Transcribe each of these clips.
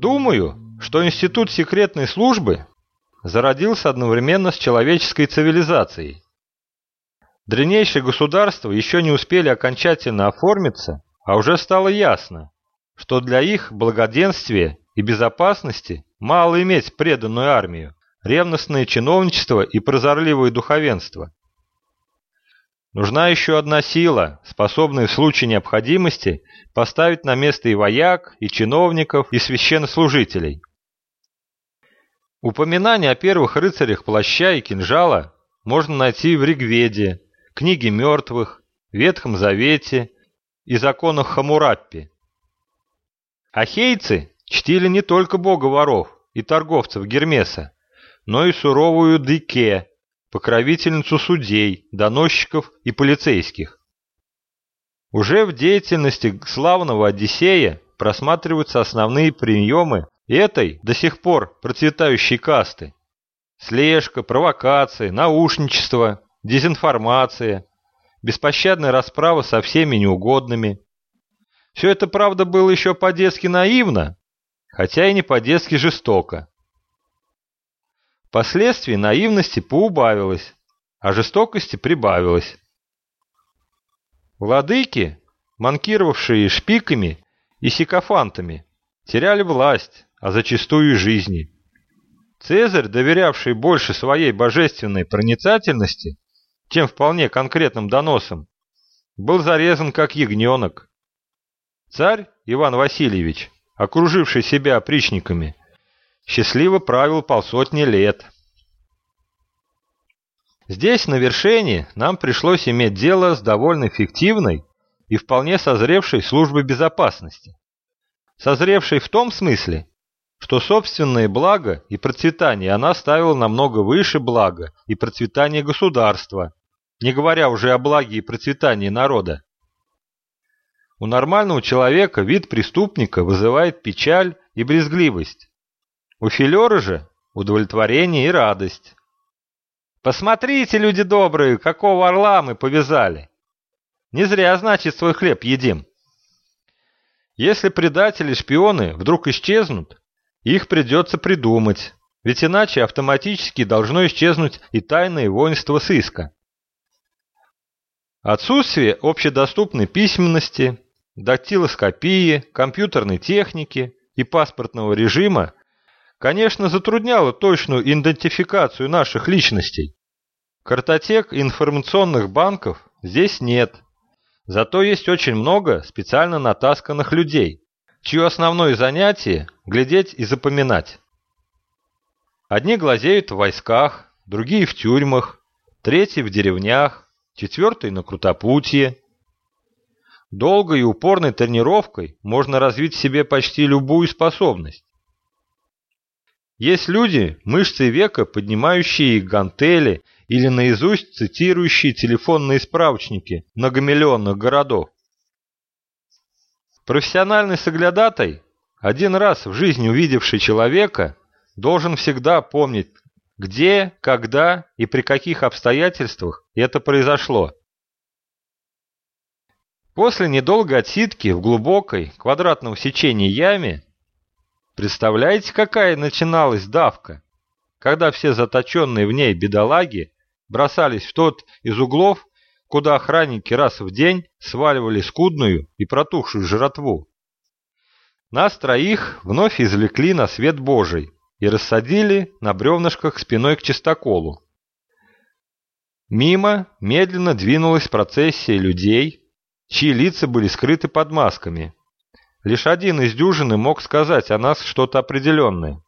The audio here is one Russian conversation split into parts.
Думаю, что институт секретной службы зародился одновременно с человеческой цивилизацией. Древнейшие государства еще не успели окончательно оформиться, а уже стало ясно, что для их благоденствия и безопасности мало иметь преданную армию, ревностное чиновничество и прозорливое духовенство. Нужна еще одна сила, способная в случае необходимости поставить на место и вояк, и чиновников, и священнослужителей. Упоминание о первых рыцарях плаща и кинжала можно найти в Ригведе, книге мертвых, Ветхом Завете и законах Хамураппи. Ахейцы чтили не только бога воров и торговцев Гермеса, но и суровую Дике, покровительницу судей, доносчиков и полицейских. Уже в деятельности славного Одиссея просматриваются основные приемы этой до сих пор процветающей касты. Слежка, провокации, наушничество, дезинформация, беспощадная расправа со всеми неугодными. Все это, правда, было еще по-детски наивно, хотя и не по-детски жестоко. Впоследствии наивности поубавилось, а жестокости прибавилось. Владыки, манкировавшие шпиками и сикофантами, теряли власть, а зачастую и жизни. Цезарь, доверявший больше своей божественной проницательности, чем вполне конкретным доносам, был зарезан как ягненок. Царь Иван Васильевич, окруживший себя опричниками, счастливо правил полсотни лет. Здесь, на вершине, нам пришлось иметь дело с довольно эффективной и вполне созревшей службой безопасности. Созревшей в том смысле, что собственное благо и процветание она ставила намного выше блага и процветания государства, не говоря уже о благе и процветании народа. У нормального человека вид преступника вызывает печаль и брезгливость, у Филера же удовлетворение и радость. Посмотрите, люди добрые, какого орла мы повязали. Не зря, значит, свой хлеб едим. Если предатели-шпионы вдруг исчезнут, их придется придумать, ведь иначе автоматически должно исчезнуть и тайное воинство сыска. Отсутствие общедоступной письменности, дактилоскопии, компьютерной техники и паспортного режима конечно, затрудняло точную идентификацию наших личностей. Картотек информационных банков здесь нет. Зато есть очень много специально натасканных людей, чье основное занятие – глядеть и запоминать. Одни глазеют в войсках, другие в тюрьмах, третьи в деревнях, четвертый на крутопутье. Долгой и упорной тренировкой можно развить в себе почти любую способность. Есть люди, мышцы века, поднимающие гантели или наизусть цитирующие телефонные справочники многомиллионных городов. Профессиональный соглядатай, один раз в жизни увидевший человека, должен всегда помнить, где, когда и при каких обстоятельствах это произошло. После недолгой отсидки в глубокой, квадратного сечения яме Представляете, какая начиналась давка? Когда все заточенные в ней бедолаги бросались в тот из углов, куда охранники раз в день сваливали скудную и протухшую жратву. Нас троих вновь извлекли на свет Божий и рассадили на бревнышках спиной к чистоколу. Мимо медленно двинулась процессия людей, чьи лица были скрыты под масками. Лишь один из дюжины мог сказать о нас что-то определенное.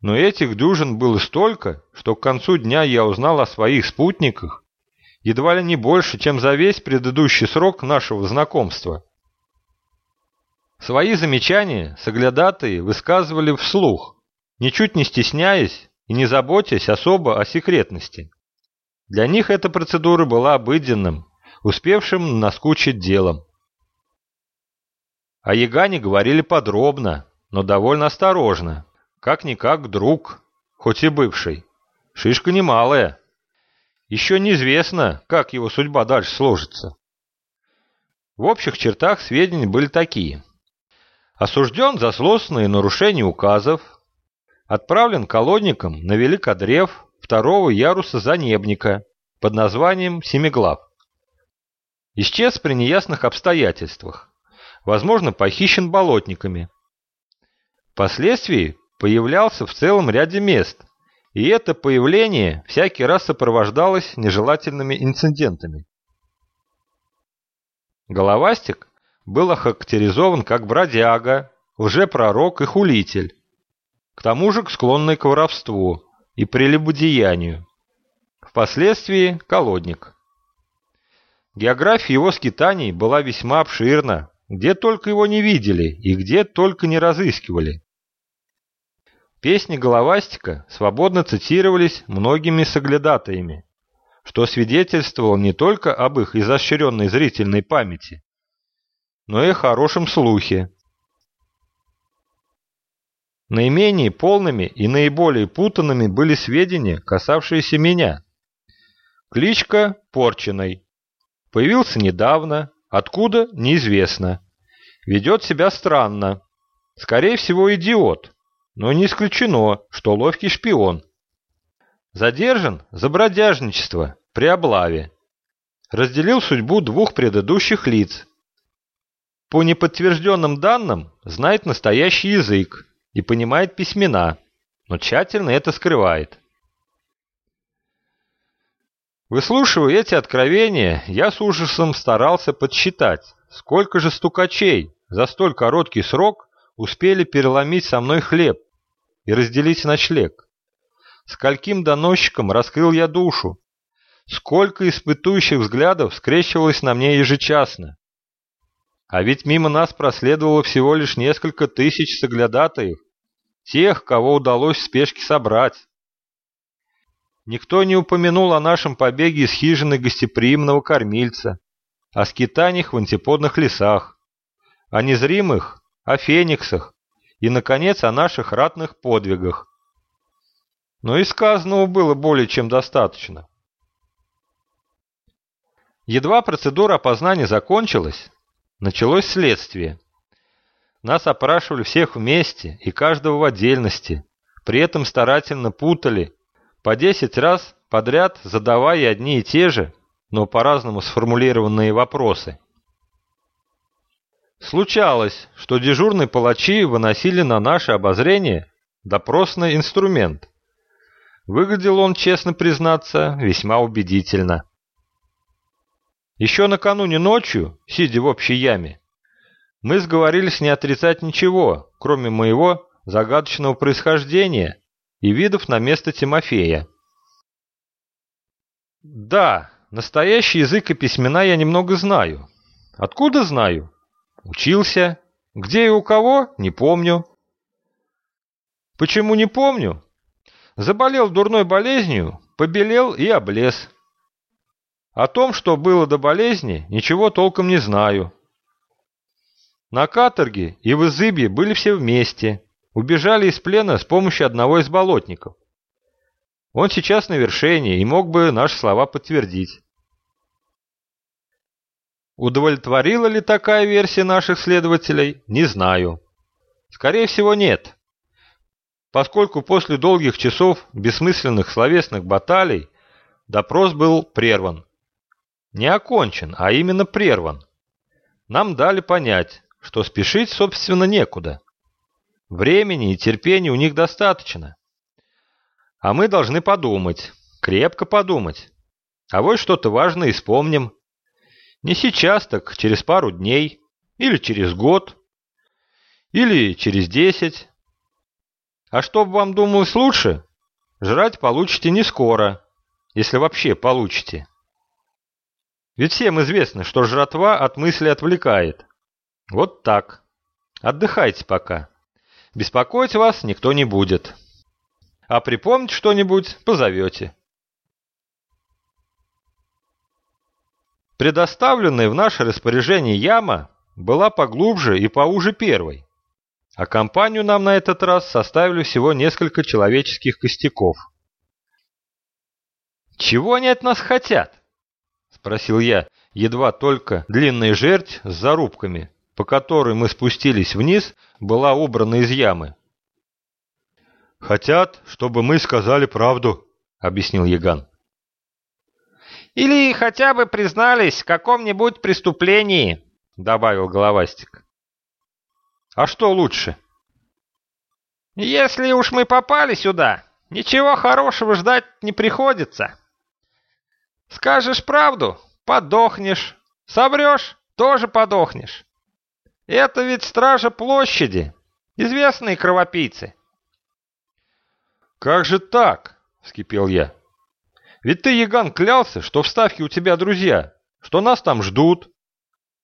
Но этих дюжин было столько, что к концу дня я узнал о своих спутниках едва ли не больше, чем за весь предыдущий срок нашего знакомства. Свои замечания соглядатые высказывали вслух, ничуть не стесняясь и не заботясь особо о секретности. Для них эта процедура была обыденным, успевшим наскучить делом. О Ягане говорили подробно, но довольно осторожно. Как-никак друг, хоть и бывший. Шишка немалая. Еще неизвестно, как его судьба дальше сложится. В общих чертах сведения были такие. Осужден за злостные нарушения указов, отправлен колонником на Великодрев второго яруса Занебника под названием Семиглав. Исчез при неясных обстоятельствах, возможно, похищен болотниками. Впоследствии появлялся в целом ряде мест, и это появление всякий раз сопровождалось нежелательными инцидентами. Головастик был охарактеризован как бродяга, лжепророк и хулитель, к тому же склонный к воровству и прелюбодеянию. Впоследствии колодник. География его скитаний была весьма обширна, где только его не видели и где только не разыскивали. Песни Головастика свободно цитировались многими соглядатаями, что свидетельствовало не только об их изощренной зрительной памяти, но и хорошем слухе. Наименее полными и наиболее путанными были сведения, касавшиеся меня. Кличка Порченой. Появился недавно, откуда – неизвестно. Ведет себя странно. Скорее всего, идиот, но не исключено, что ловкий шпион. Задержан за бродяжничество при облаве. Разделил судьбу двух предыдущих лиц. По неподтвержденным данным, знает настоящий язык и понимает письмена, но тщательно это скрывает. Выслушивая эти откровения, я с ужасом старался подсчитать, сколько же стукачей за столь короткий срок успели переломить со мной хлеб и разделить ночлег. Скольким доносчикам раскрыл я душу, сколько испытующих взглядов скрещивалось на мне ежечасно. А ведь мимо нас проследовало всего лишь несколько тысяч соглядатаев, тех, кого удалось в спешке собрать. Никто не упомянул о нашем побеге из хижины гостеприимного кормильца, о скитаниях в антиподных лесах, о незримых, о фениксах и, наконец, о наших ратных подвигах. Но и сказанного было более чем достаточно. Едва процедура опознания закончилась, началось следствие. Нас опрашивали всех вместе и каждого в отдельности, при этом старательно путали, по десять раз подряд задавая одни и те же, но по-разному сформулированные вопросы. Случалось, что дежурные палачи выносили на наше обозрение допросный инструмент. Выглядел он, честно признаться, весьма убедительно. Еще накануне ночью, сидя в общей яме, мы сговорились не отрицать ничего, кроме моего загадочного происхождения и видов на место Тимофея. Да, настоящий язык и письмена я немного знаю. Откуда знаю? Учился. Где и у кого? Не помню. Почему не помню? Заболел дурной болезнью, побелел и облез. О том, что было до болезни, ничего толком не знаю. На каторге и в Изыбе были все вместе. Убежали из плена с помощью одного из болотников. Он сейчас на вершине и мог бы наши слова подтвердить. Удовлетворила ли такая версия наших следователей, не знаю. Скорее всего, нет. Поскольку после долгих часов бессмысленных словесных баталий допрос был прерван. Не окончен, а именно прерван. Нам дали понять, что спешить, собственно, некуда. Времени и терпения у них достаточно. А мы должны подумать, крепко подумать. А вот что-то важное вспомним. Не сейчас, так через пару дней, или через год, или через десять. А чтобы вам думалось лучше, жрать получите не скоро, если вообще получите. Ведь всем известно, что жратва от мысли отвлекает. Вот так. Отдыхайте пока. Беспокоить вас никто не будет. А припомнить что-нибудь позовете. Предоставленная в наше распоряжение яма была поглубже и поуже первой, а компанию нам на этот раз составили всего несколько человеческих костяков. «Чего они от нас хотят?» — спросил я, едва только длинная жерть с зарубками по которой мы спустились вниз, была убрана из ямы. «Хотят, чтобы мы сказали правду», — объяснил Яган. «Или хотя бы признались в каком-нибудь преступлении», — добавил Головастик. «А что лучше?» «Если уж мы попали сюда, ничего хорошего ждать не приходится. Скажешь правду — подохнешь. Соврешь — тоже подохнешь. Это ведь стража площади, известные кровопийцы». «Как же так?» — вскипел я. «Ведь ты, Яган, клялся, что в Ставке у тебя друзья, что нас там ждут,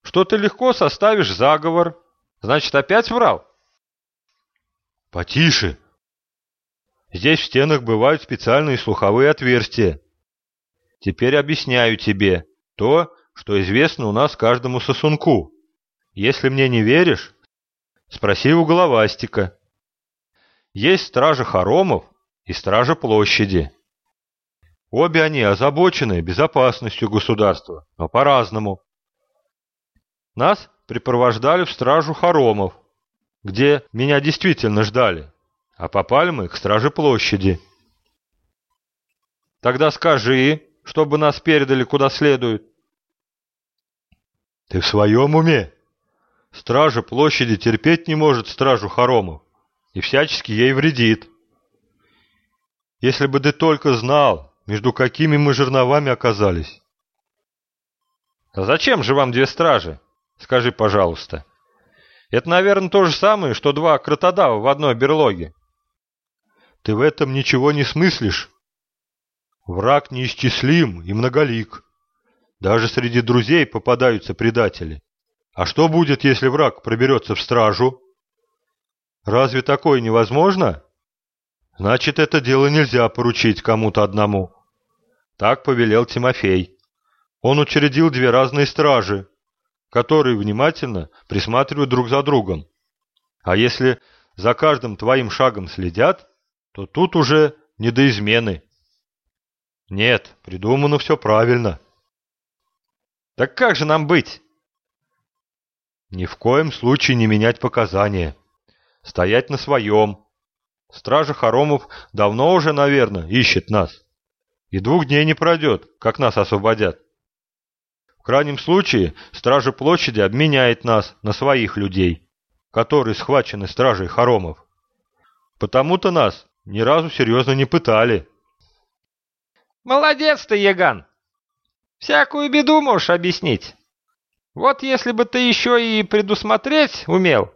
что ты легко составишь заговор. Значит, опять врал?» «Потише!» Здесь в стенах бывают специальные слуховые отверстия. Теперь объясняю тебе то, что известно у нас каждому сосунку. Если мне не веришь, спроси у головастика. Есть стража хоромов и стража площади. Обе они озабочены безопасностью государства, но по-разному. Нас припровождали в стражу хоромов, где меня действительно ждали, а попали мы к страже площади. Тогда скажи, чтобы нас передали куда следует. Ты в своем уме? Стража площади терпеть не может стражу хоромов и всячески ей вредит. Если бы ты только знал, между какими мы жерновами оказались. А зачем же вам две стражи? Скажи, пожалуйста. Это, наверное, то же самое, что два кротодава в одной берлоге. Ты в этом ничего не смыслишь. Враг неисчислим и многолик. Даже среди друзей попадаются предатели. А что будет, если враг проберется в стражу? Разве такое невозможно? Значит, это дело нельзя поручить кому-то одному. Так повелел Тимофей. Он учредил две разные стражи, которые внимательно присматривают друг за другом. А если за каждым твоим шагом следят, то тут уже не до измены. Нет, придумано все правильно. Так как же нам быть? Ни в коем случае не менять показания. Стоять на своем. Стража Хоромов давно уже, наверное, ищет нас. И двух дней не пройдет, как нас освободят. В крайнем случае, Стража Площади обменяет нас на своих людей, которые схвачены Стражей Хоромов. Потому-то нас ни разу серьезно не пытали. Молодец ты, Яган! Всякую беду можешь объяснить. Вот если бы ты еще и предусмотреть умел,